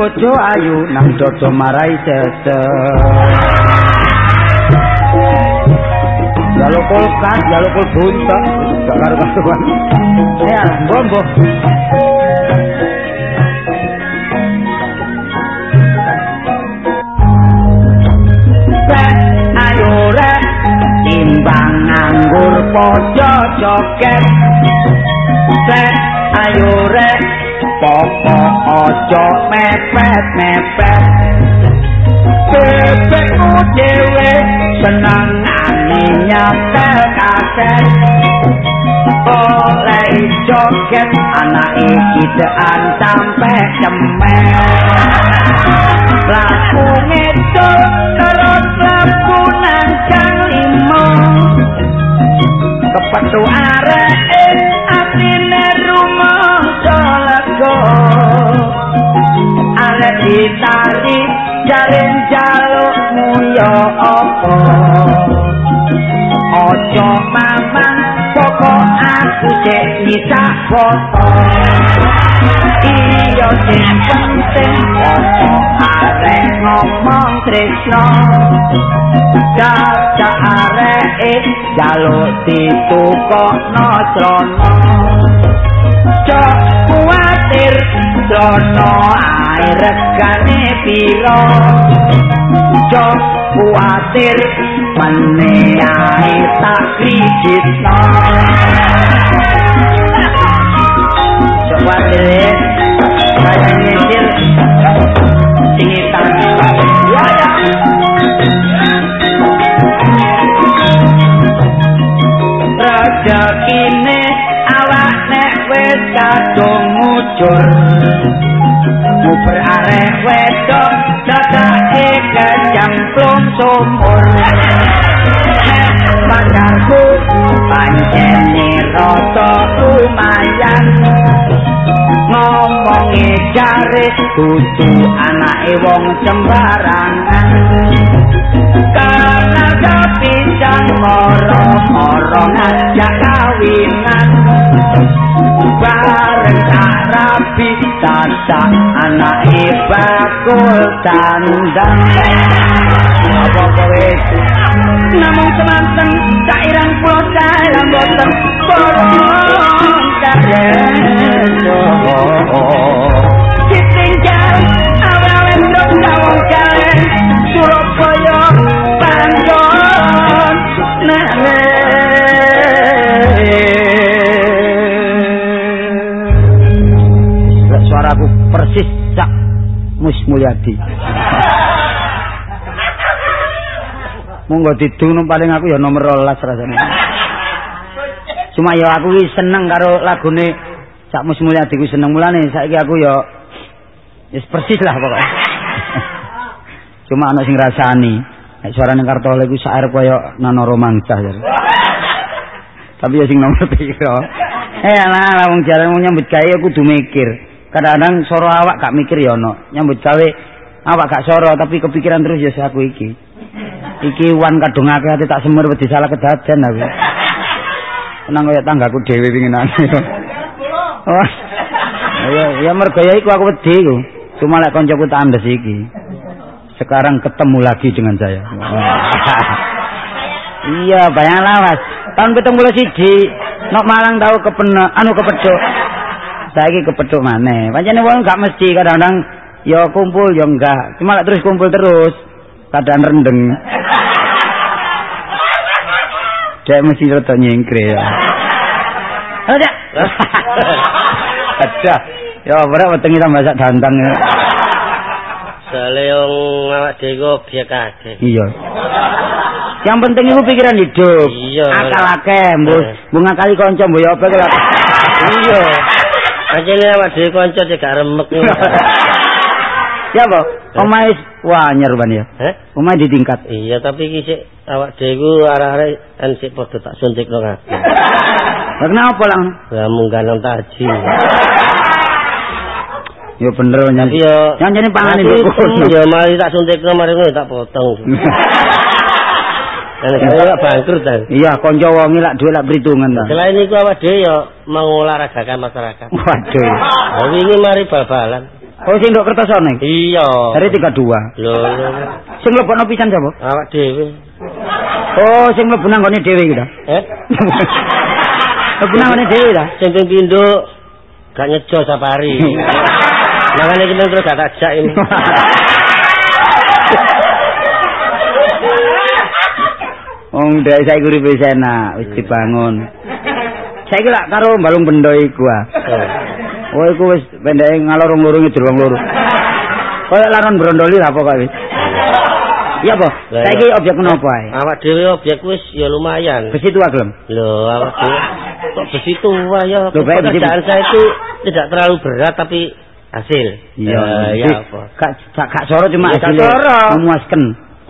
bojo ayu nang dodo marai sese Jaluk kulkas, jaluk kulbuntok Gak karu-karuan Ya, bombo Ayo rek timbang nganggur pojo joget. Sek ayo rek popo ojo mepet mepet bebekmu dewe senang nyatel kaset oleh joget anak iki dean sampe cemen laku ngedol terus laku nang limo kepetu arek arek ditari jaren jalukmu ya apa? Ojo mamang pokok aku cek bisa foto. Iya sing penting arek ngomong tresno Caca areke jaluk ditukokno trono Cok kuatir trono air regane piro? Cok kuatir mene air tak Ya ya rezekine awak nek wis kadung mujur muber arek wedok dadake kecemplung sumur. Pacarku pancene rasa lumayan. Ngomongi jare kudu anake wong sembarangan. Karena kepincang moro-moro ngajak kawinan bareng tak rapi tasak anake bakul tandang apa kowe? Namung semanten cairan kula dalam boten Mulyadi Monggo didung paling aku ya nomor 12 rasane. Cuma ya aku iki seneng karo lagune Cak Mus Mulyadi ku seneng mulane saiki aku ya wis persis lah pokoknya. Cuma ana sing rasani nek suarane Kartolo iku sak arep kaya Nano Romansa. Tapi ya sing nomor piro. Eh lah wong jaran nyambut gawe kudu mikir. Kadang-kadang soro awak gak mikir ya ono. Nyambut gawe awak gak soro tapi kepikiran terus ya aku iki. Iki wan kadung akeh ati tak semer wedi salah kedaden aku. Tenang kaya tanggaku dhewe pinginane. Oh. Ya ya mergo ya iku aku wedi iku. Cuma lek kancaku tak andes iki. Sekarang ketemu lagi dengan saya. iya, bayanglah Mas. Tahun ketemu siji nok Malang tahu kepena anu kepedhok. Saiki kepedhok maneh. Pancene wong gak mesti kadang-kadang ya kumpul ya enggak. Cuma lek terus kumpul terus kadang rendeng. Dek mesti rada nyengkre ya. Ada. Ada. Ya ora wetengi tambah sak dantang ya. Sale wong awak dhewe biak kabeh. Iya. Yang penting itu pikiran hidup. Iya. Akal akeh, mbok mbok ngakali kanca mbok ya apa kok. Iya. Ajene awak dhewe kanca cek gak remek. Ya, Pak. Omahe wanyer ban ya. Heh? Omahe ditingkat. Iya, tapi iki sik awak dhewe arek-arek kan sik padha tak suntikno kabeh. Lah kenapa lang? Lah mungganan taji. Ya bener nyanyi. Iya. Nyanyi pangane Aku mbok. hitung, Ya mari tak suntikno mari tak potong. Dan kaya bangkrut ta. Iya, kanca wonge lak duwe lak perhitungan ta. Selain itu awak dhewe ya mengolahragakan masyarakat. Waduh. Lah wingi mari bal-balan. Oh sing ndok kertosane. Iya. Dari 32. Lho. Sing mlebokno pisan sapa? Awak dhewe. Oh, sing mlebu nang gone dhewe iki ta. Eh? Mlebu nang gone dhewe ta. Sing ping pindho gak nyejo safari. Makanya kita terus gak tajak ini. Wong ndek saiki uripe enak, wis dibangun. Saiki lak karo balung bendo iku ah. Oh iku wis pendeke ngalorong lorong ngedur wong loro. Kaya laron brondoli apa kok wis. Iya apa? Lah, Saiki iya. objek menapa ae? Awak dhewe objek wis ya lumayan. Besi tua gelem. Lho, awak dhewe kok besi tua ya. Besi- Pekerjaan saya itu tidak terlalu berat tapi hasil. Iya, Eh, Jadi, ya apa? Gak gak soro cuma Ya, soro. memuaskan.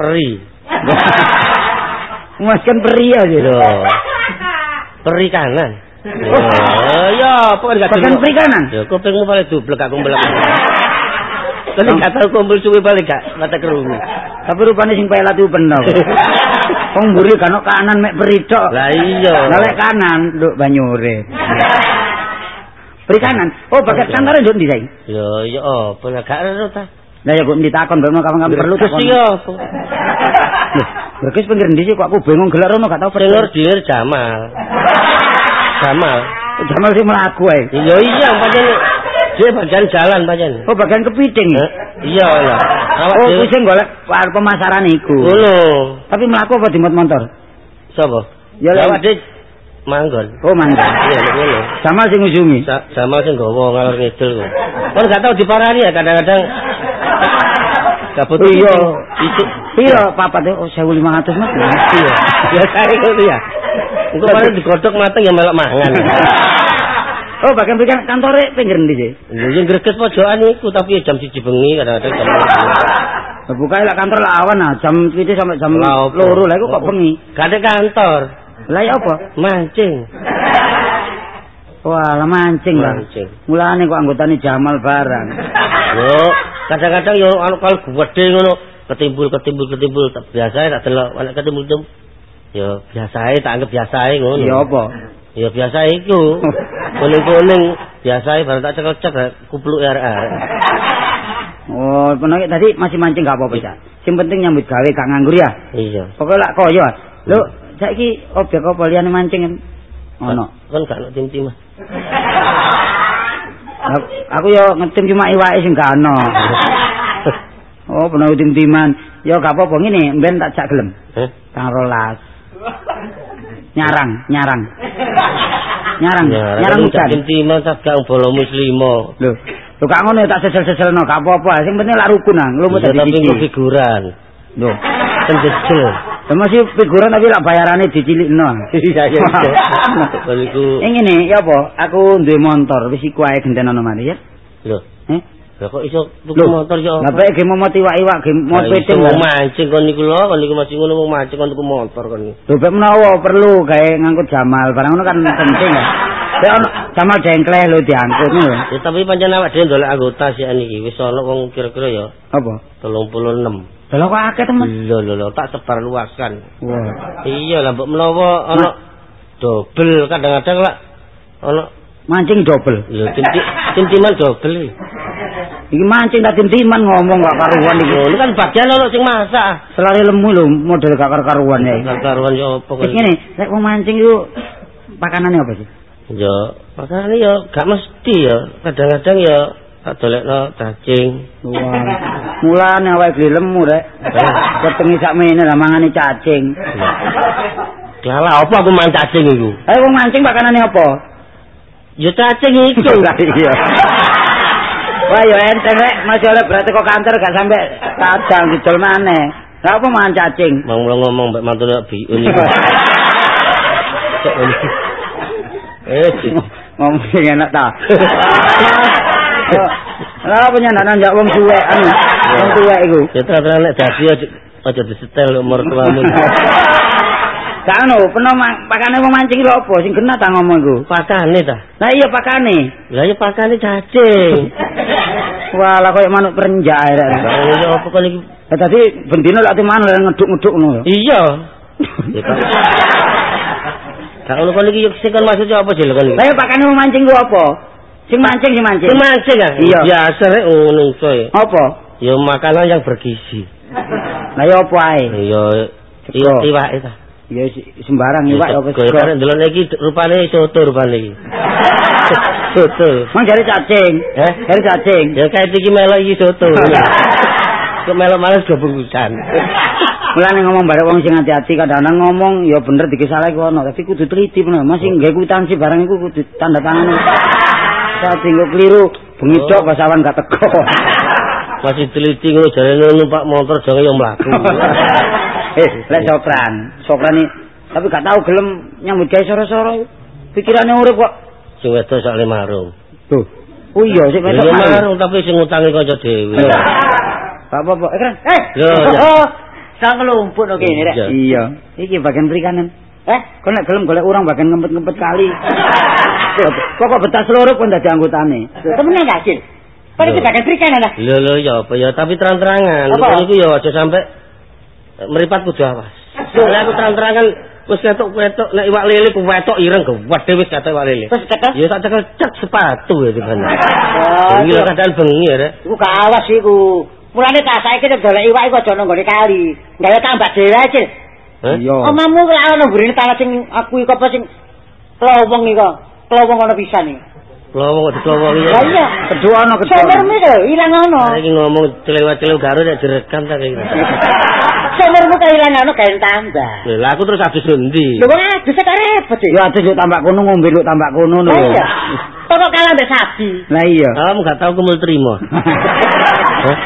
Peri. memuaskan peri aja. Lho. Peri kanan. Lho, ya apa kan gak Bahkan dulu- peri kanan. Ya, kupingmu paling dublek gak kumpul. Tapi gak tau kumpul suwe balik gak mata kerungu. Tapi rupanya sing pelat itu bener. Wong mburi kan kanan mek peri tok. Lah iya. Nalek kanan nduk banyure. Peri kanan. Oh, bakat kantore nduk ndi saiki? Lho, ya apa lah gak ero ta. Lah ya kok ditakon ben kapan-kapan perlu Terus takon. iya apa? Berkes pinggir ndi sih kok aku bingung gelar ono gak tau Dengar delir Jamal. Jamal. Jamal sih mlaku ae. Iya iya pancen dia bagian jalan pancen. Oh, bagian kepiting. Eh, Iya. Awak Oh, dhewe kuwi sing golek pemasaran iku. ngono. Tapi mlaku apa dimot motor? Sapa? Ya, dhewe manggon. Oh, mangga. Iya ngono. Jamal sing. Sa- Jamal sing gawa ngalor ngidul kok. Kon gak tau diparani ya kadang-kadang Kabut Oh, iya. Iya, papat oh 1500 Mas. Iya. Biasa ngono ya. Engko paling digodhog mateng ya melok mangan. Oh, bagian bagian kantore pinggir ndi sih? Sing greget pojokan iku tapi jam 1 bengi kadang-kadang jam 2. Buka lah kantor lah awan nah, jam 7 sampai jam loro lah iku kok bengi. Gak kantor. Lah ya apa? Mancing. Wah, mancing lah. Mancing. Mulane kok anggotane Jamal barang. Yo, kadang-kadang yo anu kalau gede ngono, ketimbul ketimbul ketimbul tak biasa tak delok anak ketimbul tem. Yo biasa tak anggap biasa ngono. Ya apa? Ya biasa iku. Kuning-kuning biasa ae baru tak cekel-cekel kupluk arek-arek. Oh, penake tadi masih mancing gak apa-apa, Cak. Sing penting nyambut gawe gak nganggur ya. Iya. Pokoke lak koyo. Lho, saiki objek apa liyane mancing kan? Ono. Kan gak ono tim-tim. Aku- Aku yo ngetim cuma iwake sing gak ono. Oh, bener tim-timan. Yo gak apa-apa ngene, mben tak jak gelem. Heh. Tang rolas. Nyarang, nyarang. Nyarang, Ya, nyarang hujan. tim-timan tak gak bolo muslimo. Lho, lho gak ngono tak sesel-seselno, gak apa-apa. Sing penting lak rukun nang, lu tapi siji. engko figuran. Lho, Penjejel. Lho masih figuran tapi lak bayarane dicilikno. Iya iya. Kalau iku Eh ngene, ya apa? Aku duwe motor, wis iku ae gentenono mari ya. lho, Eh? lho kok iso tuku Lho, motor yo? Lah bae ge momot iwak-iwak ge mau Lah, peting. iso lah. mancing kon niku lho, kon niku masih ngono mau mancing kon tuku motor kon. Lho bae menawa perlu gawe ngangkut Jamal, barang ngono kan penting ya. Bae ono Jamal jengkleh lho diangkut ngono. Ya tapi pancen awak dhewe ndolek anggota sih niki wis ana wong kira-kira ya Apa? 36. Lah kok akeh temen. Lho lho lho tak sebar luaskan. Wah. Iya lah mbok menawa ana dobel kadang-kadang lah ana Mancing double. lho tim- tim-timan dobel iki. Iki mancing tak tim-timan ngomong gak karuan iki. Lho, kan bagian ana sing masak. Selari lemu lho model gak karu-karuan ya. Kan karuan yo apa Wis ngene, lek wong mancing iku pakanane apa sih? Ya, makanya ya gak mesti ya. Kadang-kadang ya tak dolekno cacing. Wah. Mulane awake dhewe lemu rek. Ketengi sak mene lah mangane cacing. Lah apa aku main cacing iku? Ayo wong mancing pakanane apa? Ya cacing iku. Iya. Wah yo enteng rek, masih oleh berarti kok kantor gak sampe kadang didol maneh. Lah apa mangan cacing? Mang mulo ngomong mbek mantune bi niku. Cek ini. Eh. Ngomong enak ta. Lah apa nyandanan jak wong suwe anu, wong tuwek iku. Ya terang nek dadi aja disetel umur tuamu. Gak anu, peno pakane wong mancing lho apa sing kena ta ngomong iku. Pakane ta? Lah iya pakane. Lah ya pakane cacing. Wah, lah koyo manuk perenjak rek. Lah ya apa kon iki? Eh tadi bendino lak timan lek ngeduk-ngeduk ngono. Iya. Ya Pak. Gak ngono kon iki sing kon maksud apa jel kon iki? Lah ya pakane wong mancing ku apa? Sing mancing sing mancing. Sing mancing ya? Iya. Biasa rek ngono coy. Apa? Ya makanan yang bergizi. Lah ya apa ae? Ya Sego. iwak itu. Ya sembarang iwak ya wis. Kok karek ndelok iki rupane soto rupane iki. Soto. Mang jare cacing. Eh? Jare cacing. Ya kayak iki melok iki soto. Kok melok males go bungkusan. Mulane ngomong bareng wong sing hati-hati kadang-kadang ngomong ya bener dikisale ku ono, tapi kudu teliti bener. Masih nggae kwitansi barang iku kudu tanda tangan. Saat tinggal keliru, bengi Oh. tok pasawan gak teko. Masih teliti ngono jarene numpak motor jange yo mlaku. eh, lek sokran, sokran iki tapi gak tahu gelem nyambut gawe soro-soro. Pikirane urip kok. Sing wedok sak marung. Tuh. Oh iya, wedok marung. marung tapi sing ngutangi kanca dhewe. Apa-apa. Eh, Kran. Eh. Ya. Oh, sang no kene rek. Iya. Iya. Iki bagian perikanan. Eh, kok nek gelem golek urang bagian ngempet-ngempet kali. Kok kok betah seluruh pun dadi anggotane. Temenan gak, Cil? Kok iki bagian perikanan dah? Lho lho ya apa ya tapi terang-terangan. Apa? Iku ya aja sampe eh, meripat kudu awas. Soalnya aku terang-terangan wis ketok-ketok nek iwak lele ku wetok ireng gede wis kata iwak lele. Terus kata, Ya tak cekel cek sepatu ya itu kan. Oh, Iki lho kadang bengi ya. Iku gak awas iku. Mulane tak saiki nek golek iwak iku aja nang kali. Gawe tambak dhewe ae, Cil. Hah? Iya. Omamu lak ono burine tanah sing aku iku apa sing klowong iku. Klowong ono pisan iki. Lowong kok diklowong. Lah iya. Kedua ono kedua. Somermu lho ilang ono. Hari ini ngomong celewa-celewa garu nek direkam ta kaya. Somermu kaya ilang ono gawe tambah. Lho lah aku terus habis ndi? Lho wong adus kok repot sih. Ya atuh yo tambak kono ngombe lu tambak kono lho. Lah iya. Pokok kalah mbek sapi. Lah iya. Kamu gak tahu kumul. Hah?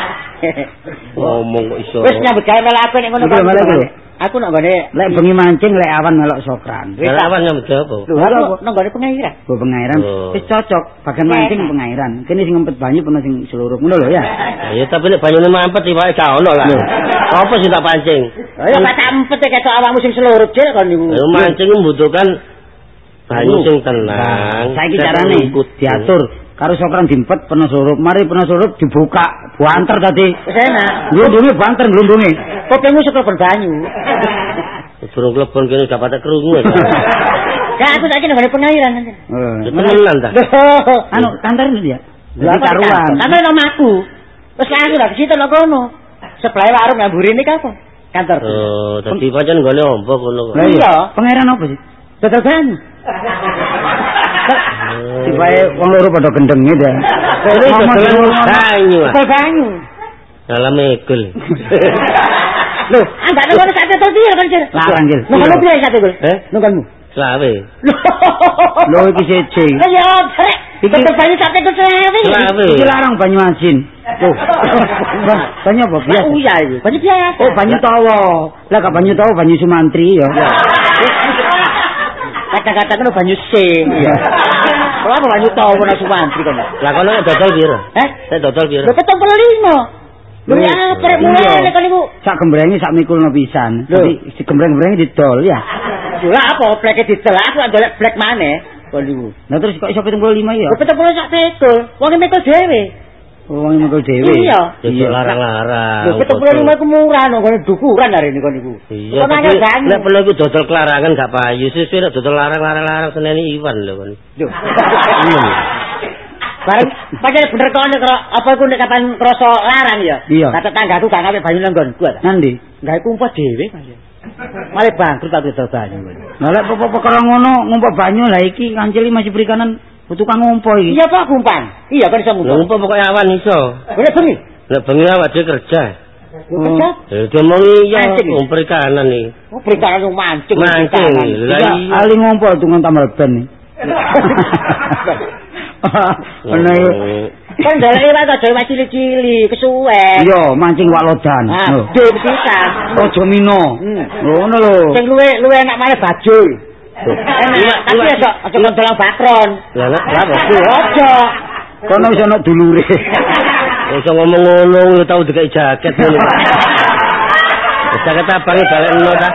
Ngomong kok iso. Wis nyambut gawe melak aku nek ngono. Aku nang nggone Lek bengi mancing lek awan melok sokran. Nyambut apa? Lho, Aku apa? nang nggone pengairan. Go pengairan. Oh. Wis cocok bagian mancing pengairan. Kene sing ngempet banyu pernah sing seluruh ngono lho ya. Ya tapi nek banyune mampet iwake gak ono lah. Apa sih tak pancing? Ya gak sampet ya ketok awakmu sing seluruh Cil kon niku. Ya mancing membutuhkan banyu sing tenang. Saiki carane diatur karo sokran dimpet pernah surup. Mari pernah surup dibuka, buanter tadi. Wis enak. Glundunge banter glundunge. Kopengmu sekel banyu. Burung klebon kene gak patek krungu. ya. Ya aku saiki nang nggone pengairan. Eh, Ya temenan ta. anu kantor itu dia. Jadi karuan. Kantor nang omahku. Wis aku lah situ lho kono. Sebelah warung ngamburi ini apa? Kantor. Oh, dadi pancen nggone ombo kono. Lah Iya. Pangeran apa sih? Dodol banyu. Oh. Tibae wong loro padha gendeng ya. Ngomong. banyu. Dodol banyu. Dalam megel. Loh, enggak nang sate to dia kan, Cil. Larang, Cil. Nang kono piye sate, Gul? Eh? Nungganmu. Selawe. Lho iki siji. Lah ya, Trek. Iki- Dodol banyu sate ke sewe. Selawe. Iki larang banyu asin. Tuh. banyu apa Lah biasa? iya iki. Banyu biasa. Oh banyu tawa. Lah gak banyu tawa banyu Sumantri ya. Kadang-kadang kan banyu sing. Iya. Kalau apa banyu tau nang Sumantri kan. Lah kono nek dodol piro? Eh? Saya dodol piro? Lho 75. Lho ya, Iya. prek mulai kan iku. Sak gembrenge sak mikulno pisan. Jadi si gembreng-gembrenge didol ya. Lah apa bleke didel aku kan golek blek maneh. Kon niku. Nah terus kok iso 75 ya? Lho 70 sak tekul. Wong mikul dhewe. Wong mikul dhewe. Iya. Dodol larang-larang. Lho 75 iku murah nang kono dukuran hari ini kon niku. Iya, nek perlu iku dodol kelarangan gak payu. Sesuk nek dodol larang-larang seneni Iwan lho kon. Lho. Bareng pancen bener kok nek apa iku nek kapan krasa larang ya. Iya. Kata tanggaku gak ngawe banyu nang nggonku. ta. Nandi? Gawe kumpul dhewe pancen. Male bangkrut aku dodol banyu. Lah lek apa-apa ngono ngumpul banyu lah iki kancili masih perikanan tukang ngumpul iki. Iya Pak kumpan. Iya kan iso Lho ngumpul. apa pokoke awan iso. Boleh bengi. Nek bengi awak dhewe kerja. Kerja. Ya diomongi iya Mancing. wong perikanan iki. Oh, perikanan yang mancing. Mancing. Lah Iya, iya. ali ngumpul tukang tambal ban nih. Ono iki. Kan dalek iwak aja iwak cili-cili, kesuwen. Iya, mancing wak lodan. Lho. gede pisan. Ojo mino. Hmm. Ngono lho. Sing luwe luwe enak mana bajul. Tapi iwak- aja aja kondolan bakron. Lah lah lah apa? Lho, Aja. Kono wis ana dulure. Iso ngomong ngono ya tau dikai jaket ngono. Wis Jaket abang balekno ta.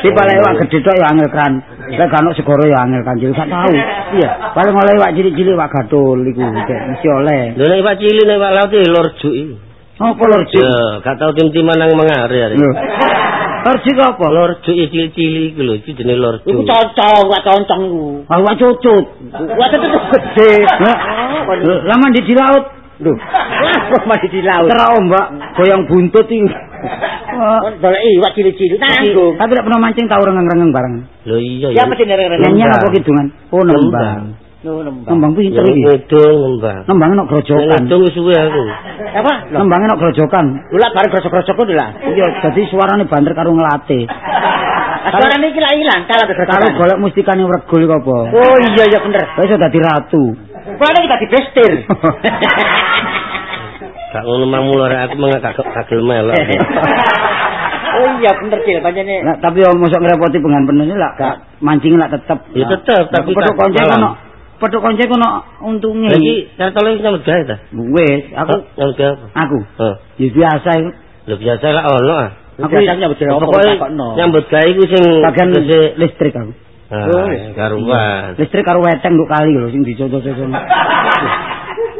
Si paling iwak gede tok ya angel kan. Lek ono segoro ya angel kancil gak tahu. Iya, paling oleh iwak cilik-cilik iwak gatul iku mesti oleh. Lho nek iwak cilik nek iwak laut iki lor juk iki. Apa lho, Cik? Ya, gak tau tim-timan nang mengare. Lorjuk apa? Lorjuk iki cilik-cilik iku lho, iki jenenge lorjuk. Iku cocok, gak concong ku. Ah, wak cucut. Gua tetep gede. Lah mandi di laut. Lho, wah mandi di laut. Terus Mbak, goyang buntut iki. Dolek iwak cilik-cilik tanggung. Tapi tidak pernah mancing tahu rengeng-rengeng bareng. Lho iya Ya mesti nere-nere. Nyanyi apa kidungan? Oh, nembang. Lho nembang. Nembang pinter iki. Ngedung ngembang. Nembang nek grojokan. Ngedung wis suwe aku. Apa? Lho, Nembang nek grojokan. lho lak bareng grosok-grosok ku lah. Iya, jadi suarane banter karo ngelate. Suarane iki lak ilang kalau Karo golek mustikane wregul iku apa? Oh iya iya bener. Wis dadi ratu. Kuwi kita dibestir. Gak ngono mang mulai aku mengagak kagel melok. Oh iya bener sih pancene. Nah, tapi yo mosok ngrepoti pengen penuh lah gak mancing lah tetep. Ya tetep, tapi pedhok kan konco kono. Untunge. Lagi cartole nyambut gawe ta? Wis, aku apa? aku. Heeh. Ya biasa iku. Lho biasa lah ono ah. Aku biasanya nyambut gawe apa Pokoke takokno. nyambut gawe iku sing Bagian listrik aku. Ah, karuan. Listrik karo weteng nduk kali lho sing dicoco-coco.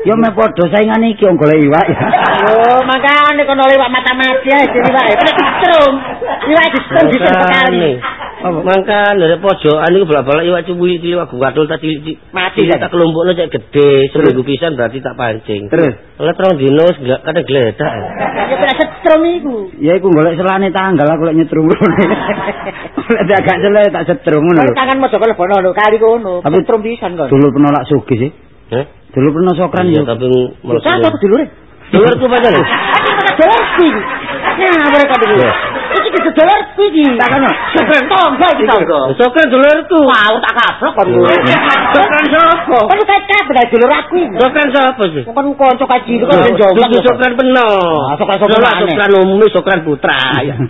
Yo me padha saingane iki wong golek iwak ya. Oh, makane kono lewat mata-mati ae jadi wae. Kena distrum. Iwak distrum bisa sekali. Mangkan dari pojokan iku bolak-balik iwak cuwili cilik iwak gatul tak cilik Mati tak kelompokno cek gede seminggu pisan berarti tak pancing. Terus Oleh terong dino wis gak kadang gledak. Ya kena setrum iku. ya iku golek selane tanggal aku lek nyetrum ngono. Lek agak celek tak setrum ngono lho. Tangan mojo kalau bono lho kali kono. Tapi- Setrum pisan kok. Dulur penolak sugih sih. Heh? Dulur pernah sokran yo. tapi Lho sapa dulure? Dulurku pancen. Aku kena dolarku iki. Nah, mereka dulu. Iya. Iki kudu dolarku iki. Takono. Sebren tonggo iki tonggo. Sokran dulurku. Mau tak kaplok kon. Sokran sapa? Kon kayak kabeh dari dulur aku iki. Sokran sapa sih? Kon kanca kaji itu kan jomblo. Iki sokran peno. Sokran aneh. sokran umum sokran putra. ya.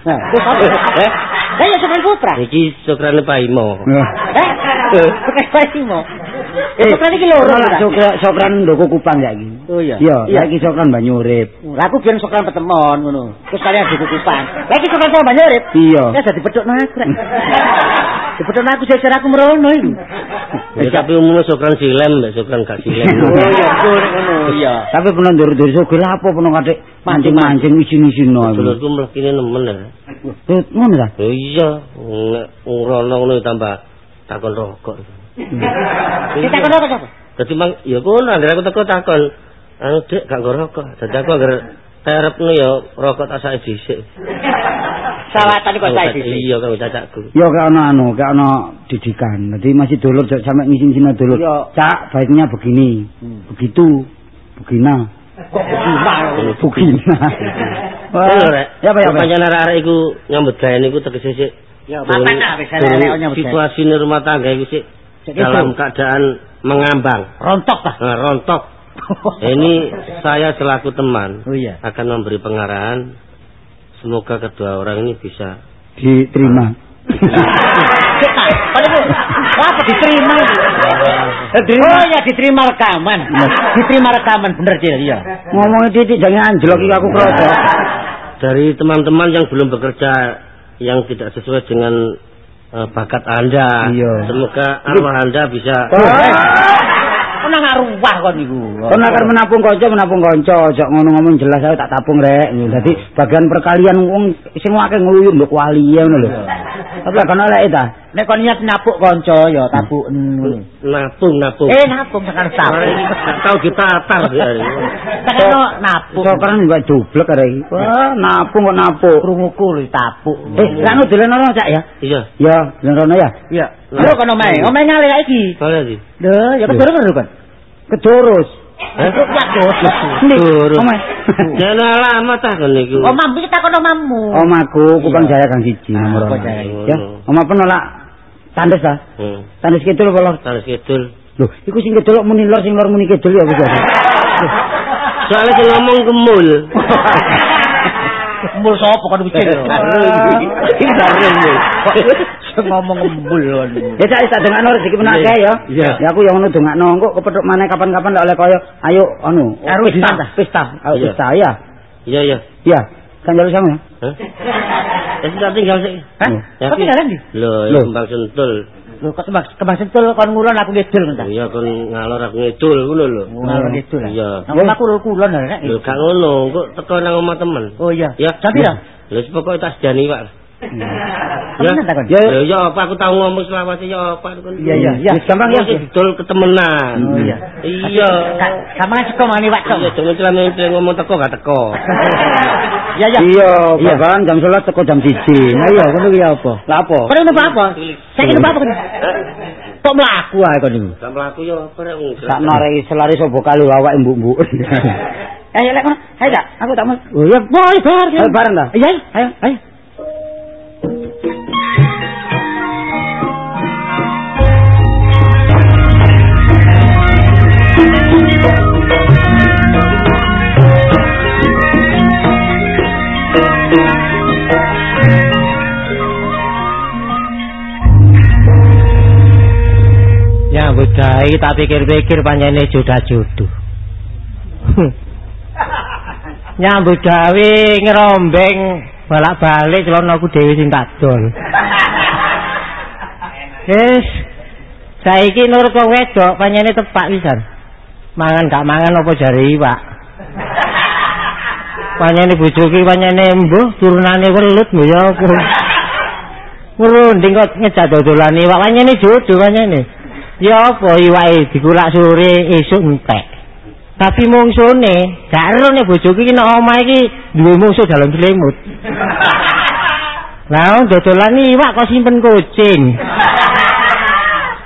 Eh? Lah ya Sokran Putra. Iki sokran Paimo. Eh? Sokran Paimo. Eh, Sokran iki loro. Penolak Putra. sokran sokran ndoko kupang ya iki. Oh iya. Iya, saiki sokran banyu urip. Lah aku biyen Sokran petemon ngono. Terus kalian dikukupan. Lagi Sokran sama banyak urip. Iya. Ya dadi pedhokno aku rek. Dipedhokno aku sejar aku merono iki. Ya tapi umumnya sokran silem, mbak sokran gak silem. Oh iya, betul ngono. Iya. Tapi pernah ndur-ndur sugih lah apa pernah kadek mancing-mancing isin-isin no. Dulurku mlekine nemen ya. Eh, Ngono ta? Oh iya, nek ngrono ngono tambah takon rokok. Kita kono apa sapa? Dadi mang ya kono anggere aku teko takon. Anu Dik gak nggo rokok. Dadi aku anggere terepno ya rokok tak sak dhisik. Sawatan kok sae iki. Iya karo cacakku. Ya gak ono anu, gak ono didikan. Jadi masih dulur sampe ngisin-ngisin dulur. Cak, baiknya begini. Begitu. Begina. Kok? Begina. Rek. Ya apa ya? Pancen arek-arek iku nyambut gawe niku tegese sik. Ya, mapan ah wis arek nyambut gawe. Situasi rumah tangga iku sik Sik dalam itu. keadaan mengambang. Rontok ta? Nah, rontok. Ini saya selaku teman Oh iya. akan memberi pengarahan. Semoga kedua orang ini bisa Diterima. Apa diterima? Oh ya diterima rekaman, diterima rekaman bener sih iya. Ngomongnya titik jangan anjlok iki aku kroso. dari teman-teman yang belum bekerja yang tidak sesuai dengan bakat Anda. Iya. Semoga arwah Anda bisa nggak ruwah kon iku. Kon akan menapung kanca menapung kanca, aja ngono ngomong jelas ae tak tapung rek. Dadi bagian perkalian wong sing akeh ngluyur mbok wali ngono lho. Tapi gak ono lek ta. Nek kon niat napuk kanca ya tapuk ngono. napung napung. Eh napuk tekan tapuk. tahu ditatar ya. Tekan no napuk. Sokeran juga dublek arek iki. Wah, napung kok napuk. Krunguku lho tapuk. Eh, lak nu dolen ono cak ya? Iya. Ya, dolen ono ya. Iya. Lho kono mae, omae ngale iki. Kalian sih. Lho, ya kedurung lho kan. Kedurus. Jangan lama tak kan niku. Oh, mampu kita kono mamu. Omaku Kupang Jaya Gang siji nomor. Kupang ono. Jaya. Ya, omah penolak tandes ta? Hmm. Tandes kidul apa lor? Tanes kidul. Lho, iku sing kidul muni lor sing lor muni kidul ya bisa. Soalnya sing ngomong kemul. Sapa kon. Iki bareng lho. Sing ngomong embul. Ya sak sak dengakno rezeki menake ya. Iya. Ya aku yang ngono dongakno engko kepethuk maneh kapan-kapan lek oleh kaya ayo anu Karo pesta pesta ayo Iya. pesta ya. Iya iya. Iya. Kan jalu sama ya. Ya sudah tinggal. Hah? Ya, Kok tinggalan di? Loh, Loh. ya kembang sentul. Lho kok tembak kembang sentul kon ngulon aku ngidul ngono ta. Iya kon ngalor aku ngidul ngono lho. Ngalor ngidul. Iya. Aku aku kulon lho rek. Lho gak ngono, kok teko nang omah temen. Oh iya. Ya. Tapi ya. Lho pokoke tak sedani Pak. Ya, ya, ya apa aku tahu ngomong selawase ya apa kan. Iya, iya, iya. Gampang ya. Dol ketemenan. Iya. Iya. Sama sego mani Pak. Iya, jangan celana ngomong teko gak teko. Iya, iya. Iya, Iya. bakalan jam 11 teko jam 1. Nah iya, ngono ki apa? Lah apa? Kok numpak apa? Saya numpak apa? Kok mlaku ae kon iki? Gak mlaku ya apa rek wong. Sak nareki selari sapa kali awake mbuk-mbuk. Ayo lek kono. Ayo tak, aku tak mau. Oh iya, boy, bar. Ayo bareng ta? Iya, ayo, ayo. Nyambut gawe tak pikir-pikir panjene jodoh jodoh. Nyambut gawe ngerombeng balak-balik celana aku dhewe sing tak dol. Wis saiki nurut wong wedok panjene tepak pisan. Mangan gak mangan apa jare iwak. Panjene bojoku panjene mbuh turunane welut lho ya apa. Ngerunding kok ngejak dodolan iwak panjene jodoh panjene. Ya apa iwake dikulak sore esuk entek. Tapi mungsune gak ero nek bojoku iki nek omah iki duwe mungsuh dalam selimut. Lah dodolan iwak kok simpen kucing.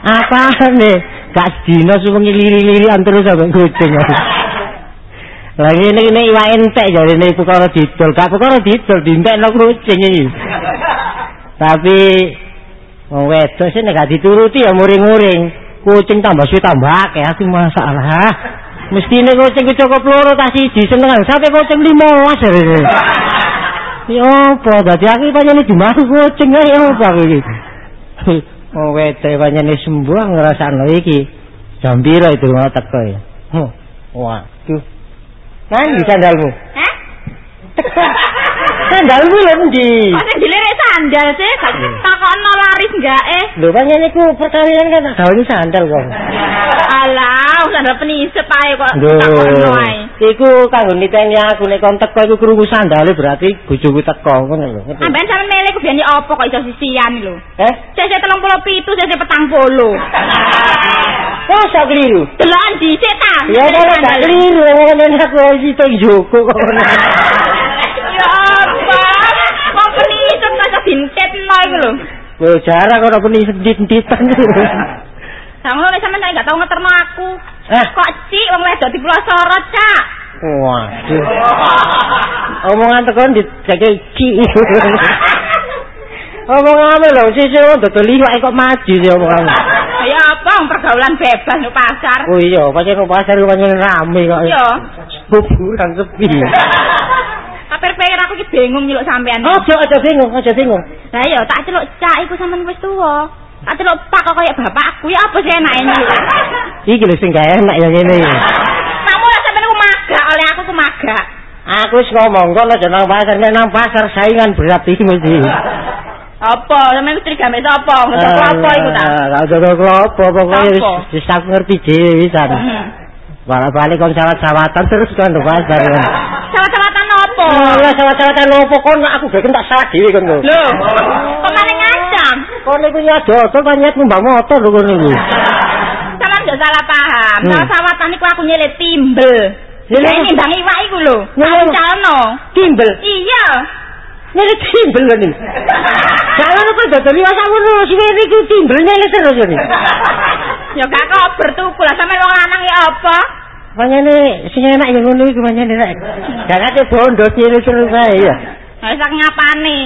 Apa nih? Gak sedina suwengi liri-lirian terus sampe kucing. Lah ngene ngene iwak entek jarene perkara didol, gak perkara didol dintekno kucing iki. Tapi wong wedok sih nek gak dituruti ya muring-muring. Kucing tambah suwe tambah akeh aku masalah. Mestine kucing cukup loro tak siji seneng sampai kucing limo jarene. Ya apa dadi aku pancene dimaku kucing ya apa iki. Oh wedok pancene sembuh ngrasakno iki. Jam piro itu ngono teko ya. Huh. Waduh. Kan di sandalmu. Hah? Sandalmu lho ndi? Kok dilirik sandal sih? Gak takokno laris enggak eh? Lho pancene ku perkawinan kan tak gawe sandal kok. Alah, sandal penisep ae kok Lho. takokno ae. Iku kanggo niteni aku nek kon teko iku krungu sandale berarti bojoku teko ngono lho. Amben sampe mele ku biyen opo kok iso sisian lho. Eh? Cece 37, cece 40. Oh, sak keliru. Delokan dhisik ta? Ya gak keliru ngene aku iki tok joko kok. Ya apa? Kok kok dintetno iku lho. Lho jarang ora peni sedit-seditan. Sama nek sampean gak tau ngeterno aku. Eh, Kok cik wong wedok di Pulau Cak? waduh. Omongan tekan dijake ci. Omongan lho sisir wong dodol liwak kok maju sih omongan. Ya apa wong pergaulan bebas di pasar. Oh iya, pancen nang pasar pancen rame kok. Iya. Kuburan sepi. Tapi pikir aku iki bingung nyeluk sampean. Ojo aja bingung, aja bingung. Lah iya, tak celuk cak iku sampean wis tuwa. Tak celuk pak kok kaya bapakku ya apa sih enake nyeluk. Iki lho sing gak enak ya ngene. Kamu lah sampean ku magak oleh aku ku magak. Aku wis ngomong kok aja nang pasar, nek nang pasar saingan berat iki mesti. Apa? Sampeyan wis trigame sapa? Ngetok apa iku ta? Gak ada klopo, pokoknya wis Apa? wis aku ngerti dhewe wisan. Hmm. Balik-balik kon sawat-sawatan terus kon nang pasar. Sawat-sawatan apa? Lah sawat-sawatan opo kon aku gak tak salah dhewe kon lho. Kok malah ngancam? Kon niku ya dodol pancet numbang motor lho kon niku. Sampeyan ndak salah paham. Hmm. Sawat-sawatan iku aku nyelip timbel. Nyelip nimbang iwak iku lho. Nyelip- Calno. Timbel. Iya. Nyelip timbel lho nih. Jalan apa dodol ya sakmono sing niku timbel nyelip terus lho nih. Ya gak kober tuku lah sampe wong lanang ya apa? Pancene sing enak ya ngono iku pancene rek. Gak bondo nyelip terus ae ya. Wis sak ngapane?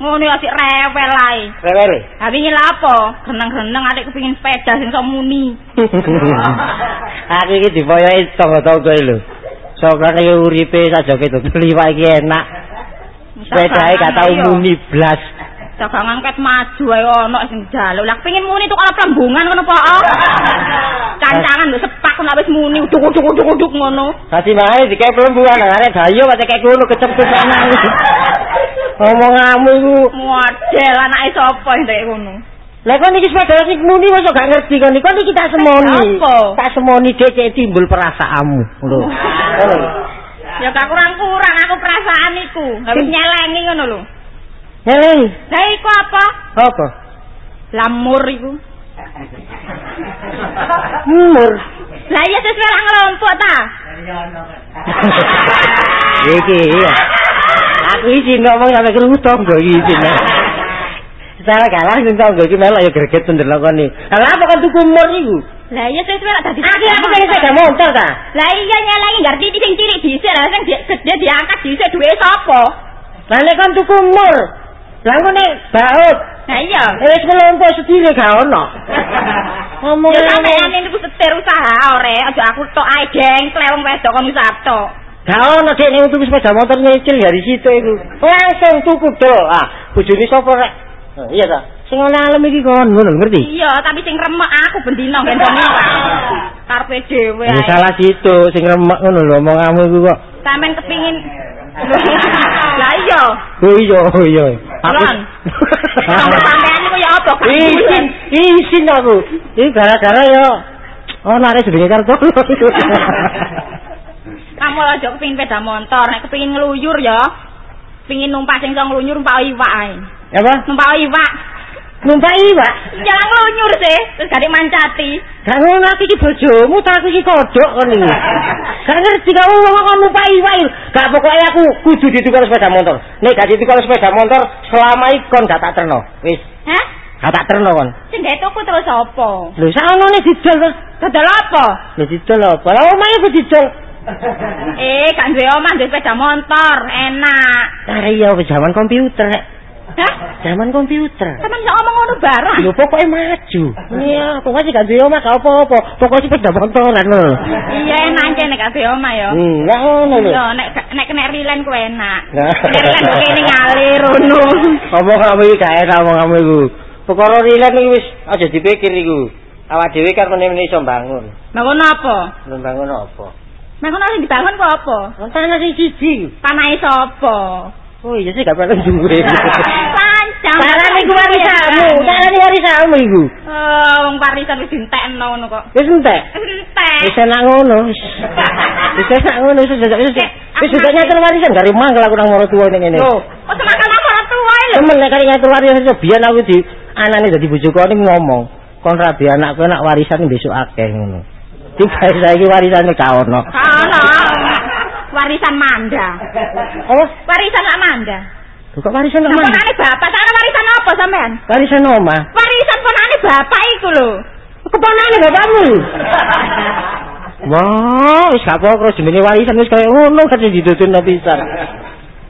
Ngono ya sik rewel ae. Rewele. Ha wingi lha apa? Geneng-geneng atik kepengin sepeda sing sok muni. Aku iki dipoyoki tangga-tangga lho. Sokane uripe sajoke dodol liwak iki enak. Sepedae gak tau muni blas. Dagangan ket maju ae ono sing jaluk. Lah pengin muni tuh kalau plembungan ngono po. Cancangan lho nek wis muni uduk-uduk-uduk ngono. Dadi mae dikae pelembungan nang arek dayo wae kayak ngono kecepet nang. Omonganmu iku. Model anake sapa kayak ngono. Lah kon iki sepeda sing muni mosok gak ngerti kon iki. Kon iki tak semoni. Tak semoni dhek timbul perasaanmu. Lho. Ya gak kurang-kurang aku perasaan iku. Lah wis nyelengi ngono lho. Ngelengi. Lah iku apa? Apa? Lamur iku. Umur. Lah iya sesuai lah ngelompok ta. Iki iya. Aku izin ngomong sampe krungu tonggo iki izin. Salah kalah sing tonggo iki melok ya greget pendelokane. Lah apa kan tuku umur iku? Lah iya sesuai lah dadi. Aku aku pengen sepeda motor ta. Lah iya nyelengi ngerti sing cilik dhisik lah sing gede diangkat dhisik duwe sapa? Lah nek kan tuku umur. Lah nek baut Lah iya. Eh, wis kelompok sedile gak ono. Ngomong Ya sampean ini ku setir usaha ore, aja aku tok ae geng klewong wedok kon wisata. Gak ono dek ning tuku sepeda motor nyicil dari situ iku. Langsung tuku dol. Ah, bojone sapa rek? Oh, iya ta. Sing ana alam iki kon ngono ngerti? Iya, tapi sing remek aku bendino gendong iki. Karepe dhewe Ya ae. salah situ sing remek ngono lho omonganmu iku kok. Sampeyan kepingin iya. Oh iya, oh iya. Nomor sampean iku ya apa? Isin, isin aku. Iki gara-gara yo Oh, nare jenenge kartu. Kamu aja kepingin peda motor, nek kepingin ngeluyur ya. Pingin numpak sing iso ngeluyur numpak iwak ae. Apa? Numpak iwak. Numpak iwak. Jangan ngeluyur sih, terus gak mancati. Gak ngono aku iki bojomu ta aku iki kodhok kon iki. Gak ngerti kamu ngomong kamu numpak iwak. Gak pokoknya aku kudu ditukar sepeda motor. Nek gak ditukar sepeda motor selama iki kon gak tak terno. Wis, Hah? gak tak terno kon. Sing gawe tuku terus apa? Lho sakno nek didol to. Dodol apa? Lho didol apa? Lah omahe kok didol. Eh, gak duwe omah duwe sepeda motor, enak. Lah iya wis zaman komputer. Hah? Zaman komputer. Sampeyan iso ngomong ngono barang. Lho pokoknya maju. Iya, pokoknya gak duwe omah gak apa-apa. Pokoknya sepeda motoran lho. Iya, enak aja nek gak duwe omah ya. Hmm, gak ngono lho. Yo, nek nek kena rilen ku enak. Nek rilen kok kene ngalir ngono. Ngomong kamu iki gak enak ngomong kamu iku. Perkara rilen iki wis aja dipikir iku. Awak dhewe kan meneh iso bangun. Bangun apa? Bangun apa? Bangun sing dibangun kok apa? Wong tanah sing siji. Panahe sapa? Oh iya sih gak pernah duwe. Pancang. Tanah iku warisanmu, tanah iku warisanmu iku. Oh, wong warisan wis entekno ngono kok. Wis entek. Entek. Wis enak ngono. Wis enak ngono wis wis wis. Wis sudah nyatur warisan gak mangkel aku nang moro tuwa ning ngene. Loh, kok semakan aku ora tuwa lho. Temen nek kari nyatur warisan biyen aku di anane dadi bojoku ning ngomong. Kon rabi anakku enak warisan besok akeh ngono. Tiba saiki warisane gak ono. Ono. Warisan manda. Oh, Warisan lak manda. kok warisan kok Lah mana? ponane bapak, sana warisan apa sampean? Warisan omah. Warisan ponane bapak iku lho. Keponane bapakmu. Wah, wis gak apa-apa jenenge warisan wis kaya ngono kadhe didudun pisan.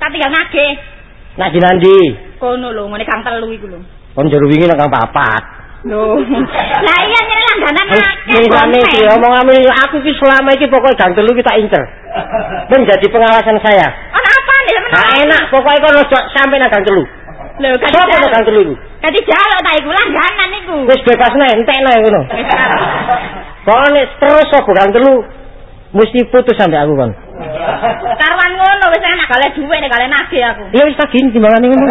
Tak tinggal nagih. Nak dinandi? Kono lho, ngene kang telu iku lho. Kon jero wingi nang Kang papat. Lho. Lah iya mirsane iki omongane aku iki selama iki pokoke gang telu kita incer. Menjadi pengawasan saya. Ono apa nih sampean? enak pokoke kon ojo sampe nang gang telu. Lho, kan nang gang telu iku? Kati jaluk ta iku langganan iku. Wis bebas nek entekno ngono. Wis, Kak. Pokoknya terus sapa gang telu mesti putus sampe aku kon. Karwan ngono wis enak gale dhuwit nek gale nagih aku. Ya wis tak gini timbangane ngono.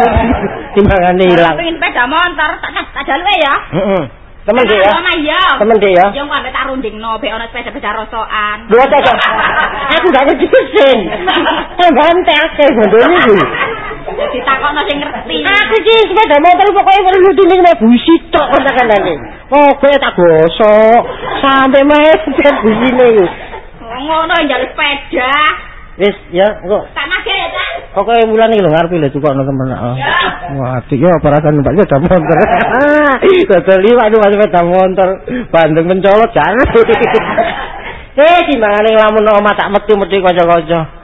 Timbangane ilang. Pengen sepeda motor, tak tak jaluke ya. Heeh. Temen dek ya. Temen dek ya. Yo kok tak rundingno be ana sepeda-sepeda rosokan. Lho aja. Aku gak ngerti mesin. Tambahan teh akeh ngene iki. Jadi takokno sing ngerti. Aku sih sepeda motor pokoknya perlu tuning nek busi tok kon takandane. Pokoknya tak gosok sampai mepet busine iku. Oh, Ngono njaluk sepeda. Wis ya kok Tak nagih ya, Cak. pokoknya bulan iki lho ngarepe lho tukokno temen. Oh. Wah, iki ya perasaan numpak sepeda motor. Dodol liwat numpak sepeda motor. Bandeng mencolot jan. Eh, timbangane lamun omah tak metu-metu kanca-kanca.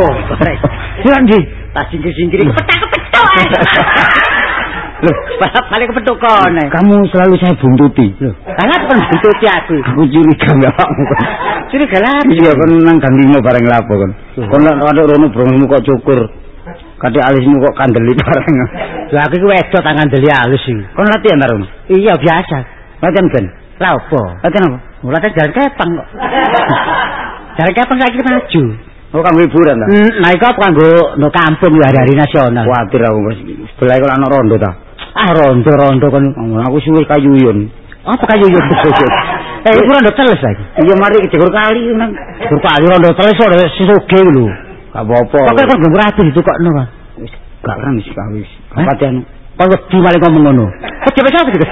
Oh, baik. Jalan di. Tak singkir-singkir. Petak kepetok. ae. Loh, balik kepetuk kone. Kamu selalu saya buntuti. Loh, pun buntuti aku. Aku curiga mbak. Sini galak. Iya kon nang gang limo bareng lapo kon. Kon lek waduk rono brongmu kok cukur. Kadhe alismu kok kandeli bareng. Lah aku ku wedok tangan deli halus iki. Kon latihan ta rono? Iya biasa. Latihan ben. Lah opo? Latihan apa? Mulane jalan kepang kok. jalan kepang saiki maju. Oh kanggo hiburan ta? Hmm, nah iku kanggo no kampung ya hari nasional. Kuatir aku Mas. Sebelah kok ana rondo ta. Ah rondo-rondo kon. Oh, Aku suwe kayuyun. Apa kayu yo? Eh, iku rondo teles lagi. Iya mari jegur kali nang. Gur kali rondo teles ora oge lho. Gak apa-apa. Pokoke kon nggo rapi ditukokno, Pak. Wis gak kan wis gak wis. Hah? Latihan. Kon wedi malah ngomong ngono. Kok cepet sakit gitu.